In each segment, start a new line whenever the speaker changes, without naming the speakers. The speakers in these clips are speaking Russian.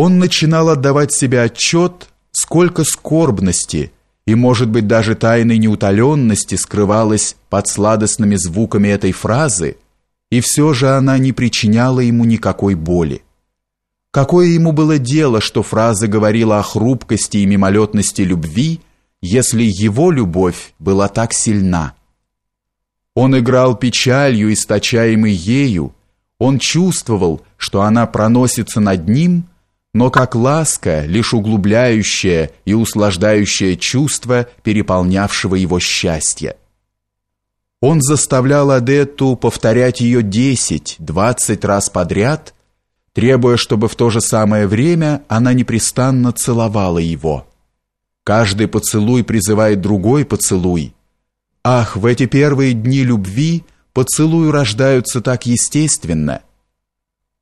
Он начинал отдавать себе отчет, сколько скорбности и, может быть, даже тайной неутоленности скрывалось под сладостными звуками этой фразы, и все же она не причиняла ему никакой боли. Какое ему было дело, что фраза говорила о хрупкости и мимолетности любви, если его любовь была так сильна? Он играл печалью, источаемой ею, он чувствовал, что она проносится над ним, но как ласка, лишь углубляющая и услаждающая чувство переполнявшего его счастья. Он заставлял Адетту повторять ее десять, двадцать раз подряд, требуя, чтобы в то же самое время она непрестанно целовала его. Каждый поцелуй призывает другой поцелуй. Ах, в эти первые дни любви поцелуи рождаются так естественно –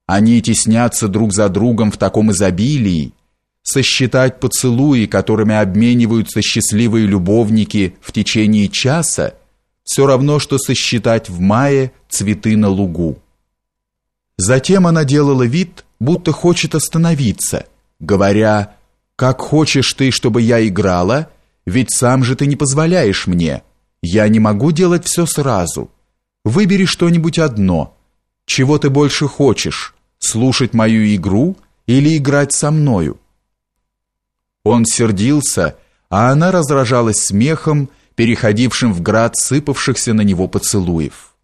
они теснятся друг за другом в таком изобилии, сосчитать поцелуи, которыми обмениваются счастливые любовники в течение часа, все равно, что сосчитать в мае цветы на лугу. Затем она делала вид, будто хочет остановиться, говоря, «Как хочешь ты, чтобы я играла, ведь сам же ты не позволяешь мне. Я не могу делать все сразу. Выбери что-нибудь одно. Чего ты больше хочешь?» Слушать мою игру или играть со мною. Он сердился, а она разражалась смехом, переходившим в град сыпавшихся на него поцелуев.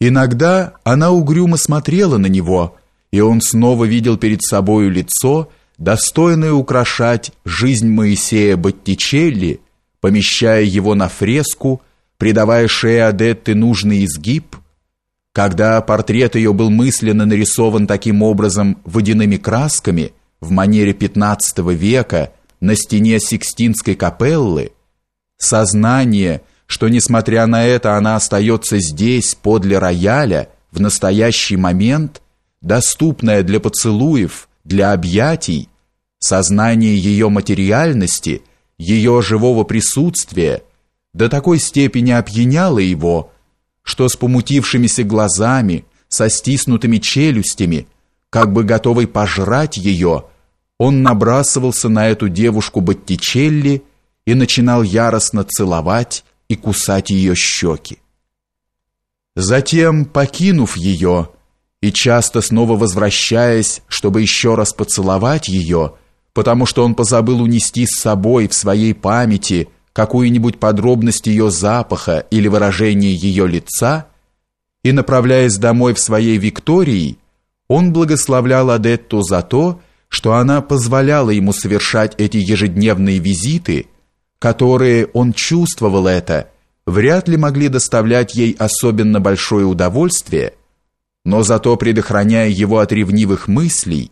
Иногда она угрюмо смотрела на него, и он снова видел перед собою лицо, достойное украшать жизнь Моисея Боттичелли, помещая его на фреску, придавая шее Адетты нужный изгиб – когда портрет ее был мысленно нарисован таким образом водяными красками в манере XV века на стене Сикстинской капеллы, сознание, что несмотря на это она остается здесь подле рояля в настоящий момент, доступное для поцелуев, для объятий, сознание ее материальности, ее живого присутствия до такой степени опьяняло его, что с помутившимися глазами, со стиснутыми челюстями, как бы готовый пожрать ее, он набрасывался на эту девушку Боттичелли и начинал яростно целовать и кусать ее щеки. Затем, покинув ее и часто снова возвращаясь, чтобы еще раз поцеловать ее, потому что он позабыл унести с собой в своей памяти какую-нибудь подробность ее запаха или выражение ее лица, и, направляясь домой в своей Виктории, он благословлял Адетту за то, что она позволяла ему совершать эти ежедневные визиты, которые, он чувствовал это, вряд ли могли доставлять ей особенно большое удовольствие, но зато предохраняя его от ревнивых мыслей,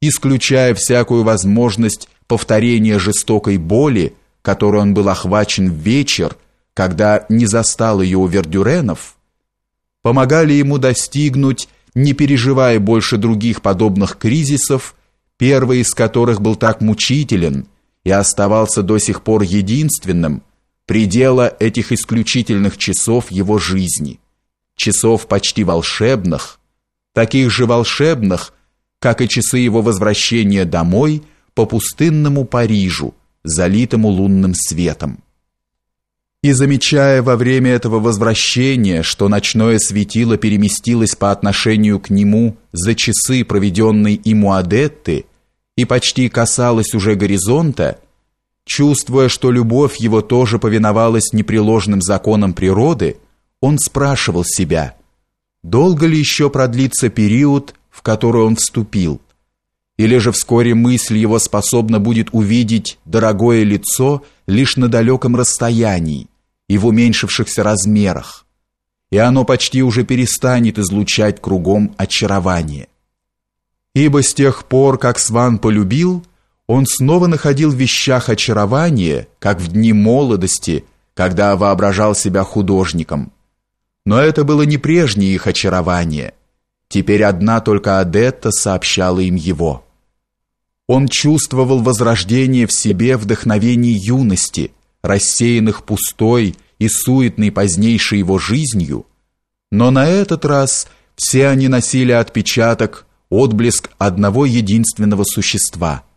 исключая всякую возможность повторения жестокой боли, которой он был охвачен в вечер, когда не застал ее у Вердюренов, помогали ему достигнуть, не переживая больше других подобных кризисов, первый из которых был так мучителен и оставался до сих пор единственным, предела этих исключительных часов его жизни, часов почти волшебных, таких же волшебных, как и часы его возвращения домой по пустынному Парижу, залитому лунным светом. И замечая во время этого возвращения, что ночное светило переместилось по отношению к нему за часы, проведенные им у Адетты, и почти касалось уже горизонта, чувствуя, что любовь его тоже повиновалась непреложным законам природы, он спрашивал себя, долго ли еще продлится период, в который он вступил – или же вскоре мысль его способна будет увидеть дорогое лицо лишь на далеком расстоянии и в уменьшившихся размерах, и оно почти уже перестанет излучать кругом очарование. Ибо с тех пор, как Сван полюбил, он снова находил в вещах очарование, как в дни молодости, когда воображал себя художником. Но это было не прежнее их очарование. Теперь одна только Адетта сообщала им его. Он чувствовал возрождение в себе вдохновений юности, рассеянных пустой и суетной позднейшей его жизнью, но на этот раз все они носили отпечаток отблеск одного единственного существа –